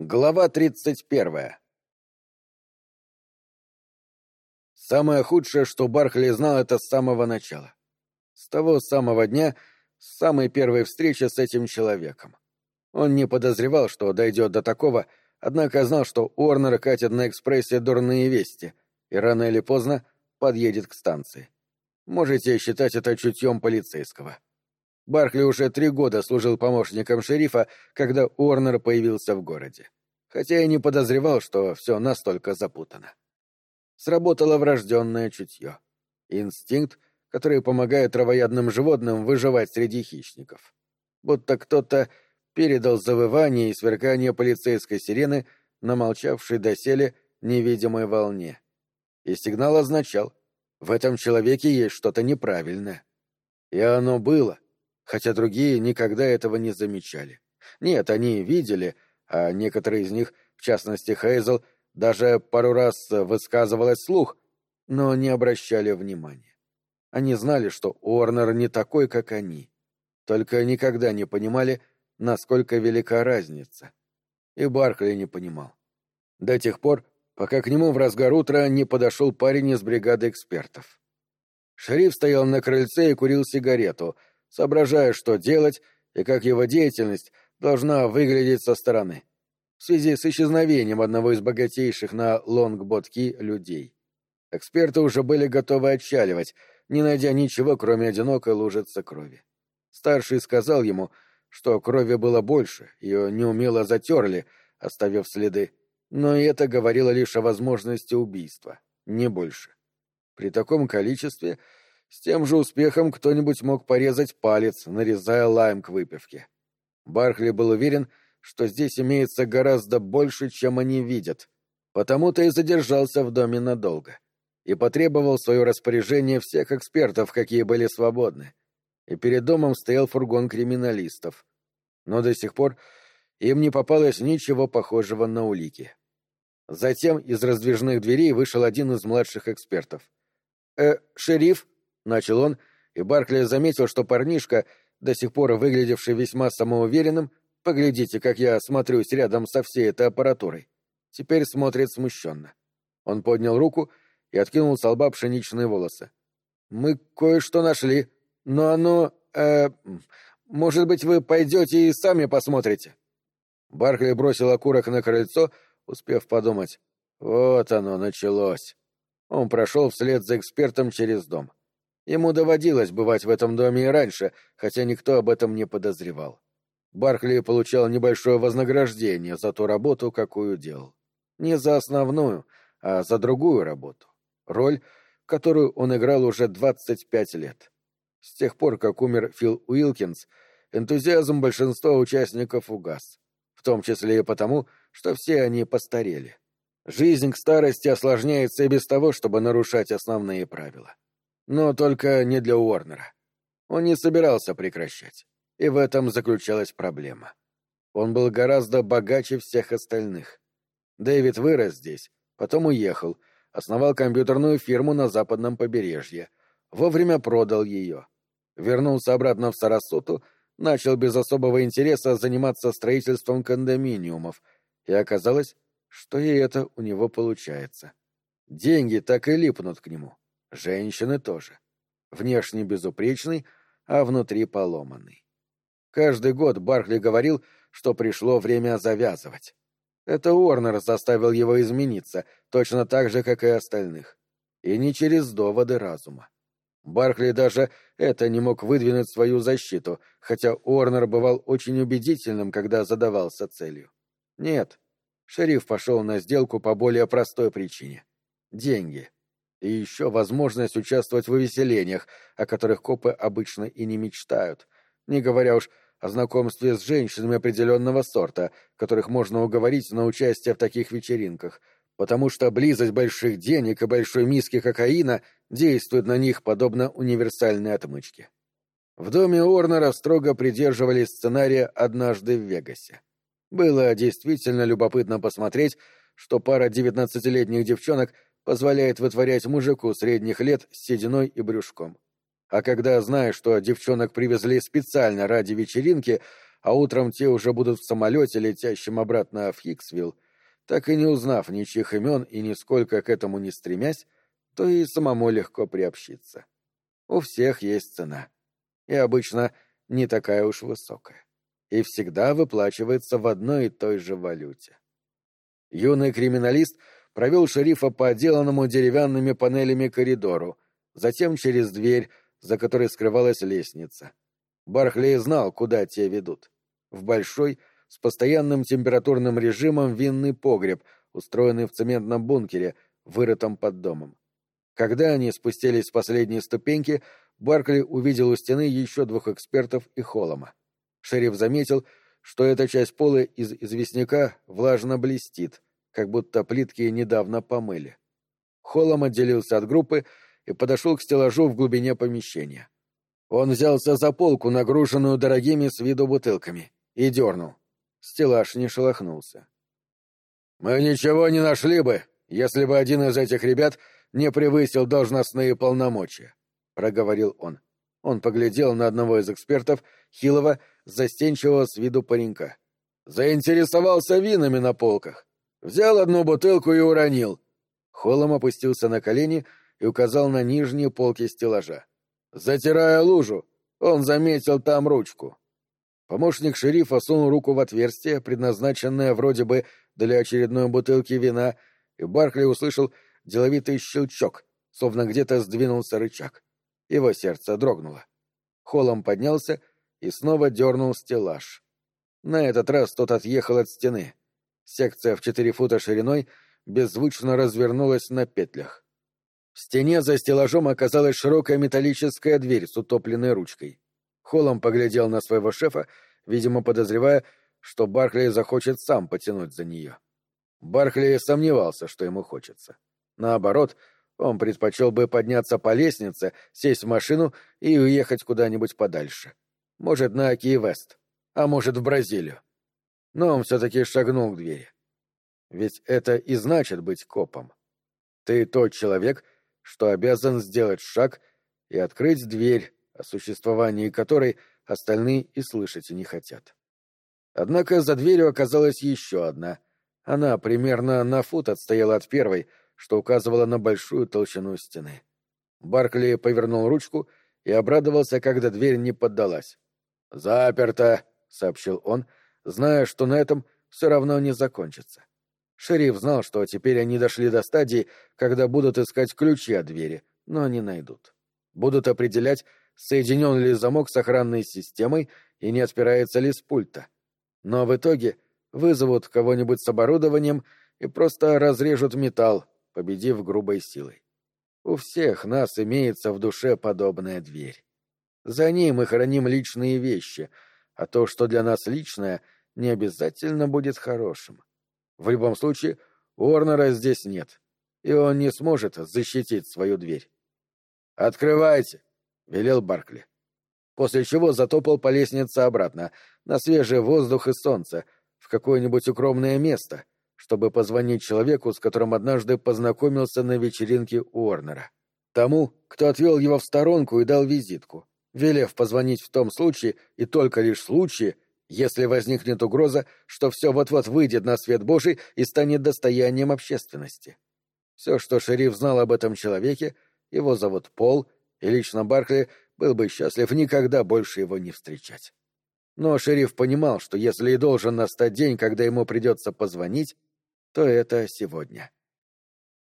Глава тридцать первая Самое худшее, что Бархли знал, это с самого начала. С того самого дня, с самой первой встречи с этим человеком. Он не подозревал, что дойдет до такого, однако знал, что Уорнер катит на экспрессе дурные вести и рано или поздно подъедет к станции. Можете считать это чутьем полицейского. Бархли уже три года служил помощником шерифа, когда Уорнер появился в городе. Хотя и не подозревал, что все настолько запутано. Сработало врожденное чутье. Инстинкт, который помогает травоядным животным выживать среди хищников. Будто кто-то передал завывание и сверкание полицейской сирены на молчавшей доселе невидимой волне. И сигнал означал, в этом человеке есть что-то неправильное. И оно было — хотя другие никогда этого не замечали. Нет, они видели, а некоторые из них, в частности Хейзел, даже пару раз высказывалась слух, но не обращали внимания. Они знали, что Уорнер не такой, как они, только никогда не понимали, насколько велика разница. И Баркли не понимал. До тех пор, пока к нему в разгар утра не подошел парень из бригады экспертов. Шериф стоял на крыльце и курил сигарету — соображая, что делать и как его деятельность должна выглядеть со стороны, в связи с исчезновением одного из богатейших на Лонгботки людей. Эксперты уже были готовы отчаливать, не найдя ничего, кроме одинокой лужицы крови. Старший сказал ему, что крови было больше, ее неумело затерли, оставив следы, но и это говорило лишь о возможности убийства, не больше. При таком количестве с тем же успехом кто-нибудь мог порезать палец, нарезая лайм к выпивке. Бархли был уверен, что здесь имеется гораздо больше, чем они видят, потому-то и задержался в доме надолго и потребовал свое распоряжение всех экспертов, какие были свободны. И перед домом стоял фургон криминалистов. Но до сих пор им не попалось ничего похожего на улики. Затем из раздвижных дверей вышел один из младших экспертов. «Э, шериф?» Начал он, и Баркли заметил, что парнишка, до сих пор выглядевший весьма самоуверенным, поглядите, как я смотрюсь рядом со всей этой аппаратурой, теперь смотрит смущенно. Он поднял руку и откинул с лба пшеничные волосы. «Мы кое-что нашли, но оно... Э, может быть, вы пойдете и сами посмотрите?» Баркли бросил окурок на крыльцо, успев подумать. «Вот оно началось». Он прошел вслед за экспертом через дом. Ему доводилось бывать в этом доме и раньше, хотя никто об этом не подозревал. Баркли получал небольшое вознаграждение за ту работу, какую делал. Не за основную, а за другую работу. Роль, которую он играл уже 25 лет. С тех пор, как умер Фил Уилкинс, энтузиазм большинства участников угас. В том числе и потому, что все они постарели. Жизнь к старости осложняется и без того, чтобы нарушать основные правила. Но только не для Уорнера. Он не собирался прекращать. И в этом заключалась проблема. Он был гораздо богаче всех остальных. Дэвид вырос здесь, потом уехал, основал компьютерную фирму на западном побережье, вовремя продал ее. Вернулся обратно в Сарасоту, начал без особого интереса заниматься строительством кондоминиумов, и оказалось, что и это у него получается. Деньги так и липнут к нему. Женщины тоже. Внешне безупречный, а внутри поломанный. Каждый год Баркли говорил, что пришло время завязывать. Это Уорнер заставил его измениться, точно так же, как и остальных. И не через доводы разума. Баркли даже это не мог выдвинуть свою защиту, хотя Уорнер бывал очень убедительным, когда задавался целью. Нет, шериф пошел на сделку по более простой причине. Деньги и еще возможность участвовать в увеселениях, о которых копы обычно и не мечтают, не говоря уж о знакомстве с женщинами определенного сорта, которых можно уговорить на участие в таких вечеринках, потому что близость больших денег и большой миски кокаина действует на них подобно универсальной отмычке. В доме Орнера строго придерживались сценария «Однажды в Вегасе». Было действительно любопытно посмотреть, что пара девятнадцатилетних девчонок — позволяет вытворять мужику средних лет с сединой и брюшком. А когда знаешь, что девчонок привезли специально ради вечеринки, а утром те уже будут в самолете, летящем обратно в Хиксвилл, так и не узнав ничьих имен и нисколько к этому не стремясь, то и самому легко приобщиться. У всех есть цена. И обычно не такая уж высокая. И всегда выплачивается в одной и той же валюте. Юный криминалист провел шерифа по отделанному деревянными панелями коридору, затем через дверь, за которой скрывалась лестница. Бархлей знал, куда те ведут. В большой, с постоянным температурным режимом винный погреб, устроенный в цементном бункере, вырытом под домом. Когда они спустились с последней ступеньки, Баркли увидел у стены еще двух экспертов и Холома. Шериф заметил, что эта часть пола из известняка влажно блестит, как будто плитки недавно помыли. Холлом отделился от группы и подошел к стеллажу в глубине помещения. Он взялся за полку, нагруженную дорогими с виду бутылками, и дернул. Стеллаж не шелохнулся. «Мы ничего не нашли бы, если бы один из этих ребят не превысил должностные полномочия», — проговорил он. Он поглядел на одного из экспертов, хилого, застенчивого с виду паренька. «Заинтересовался винами на полках. Взял одну бутылку и уронил». Холлом опустился на колени и указал на нижние полки стеллажа. Затирая лужу, он заметил там ручку. Помощник шерифа сунул руку в отверстие, предназначенное вроде бы для очередной бутылки вина, и Баркли услышал деловитый щелчок, словно где-то сдвинулся рычаг. Его сердце дрогнуло. Холлом поднялся и снова дернул стеллаж. На этот раз тот отъехал от стены. Секция в четыре фута шириной беззвучно развернулась на петлях. В стене за стеллажом оказалась широкая металлическая дверь с утопленной ручкой. Холлом поглядел на своего шефа, видимо, подозревая, что Бархли захочет сам потянуть за нее. Бархли сомневался, что ему хочется. Наоборот, он предпочел бы подняться по лестнице, сесть в машину и уехать куда-нибудь подальше. Может, на Ки-Вест, а может, в Бразилию. Но он все-таки шагнул к двери. Ведь это и значит быть копом. Ты тот человек, что обязан сделать шаг и открыть дверь, о существовании которой остальные и слышать не хотят. Однако за дверью оказалась еще одна. Она примерно на фут отстояла от первой, что указывало на большую толщину стены. Баркли повернул ручку и обрадовался, когда дверь не поддалась. «Заперто», — сообщил он, зная, что на этом все равно не закончится. Шериф знал, что теперь они дошли до стадии, когда будут искать ключи от двери, но не найдут. Будут определять, соединен ли замок с охранной системой и не отпирается ли с пульта. Но в итоге вызовут кого-нибудь с оборудованием и просто разрежут металл, победив грубой силой. У всех нас имеется в душе подобная дверь. За ней мы храним личные вещи, а то, что для нас личное, не обязательно будет хорошим. В любом случае, Уорнера здесь нет, и он не сможет защитить свою дверь. «Открывайте!» — велел Баркли. После чего затопал по лестнице обратно, на свежий воздух и солнце, в какое-нибудь укромное место, чтобы позвонить человеку, с которым однажды познакомился на вечеринке Уорнера. Тому, кто отвел его в сторонку и дал визитку, велев позвонить в том случае и только лишь случае, если возникнет угроза, что все вот-вот выйдет на свет Божий и станет достоянием общественности. Все, что шериф знал об этом человеке, его зовут Пол, и лично Баркли был бы счастлив никогда больше его не встречать. Но шериф понимал, что если и должен настать день, когда ему придется позвонить, то это сегодня.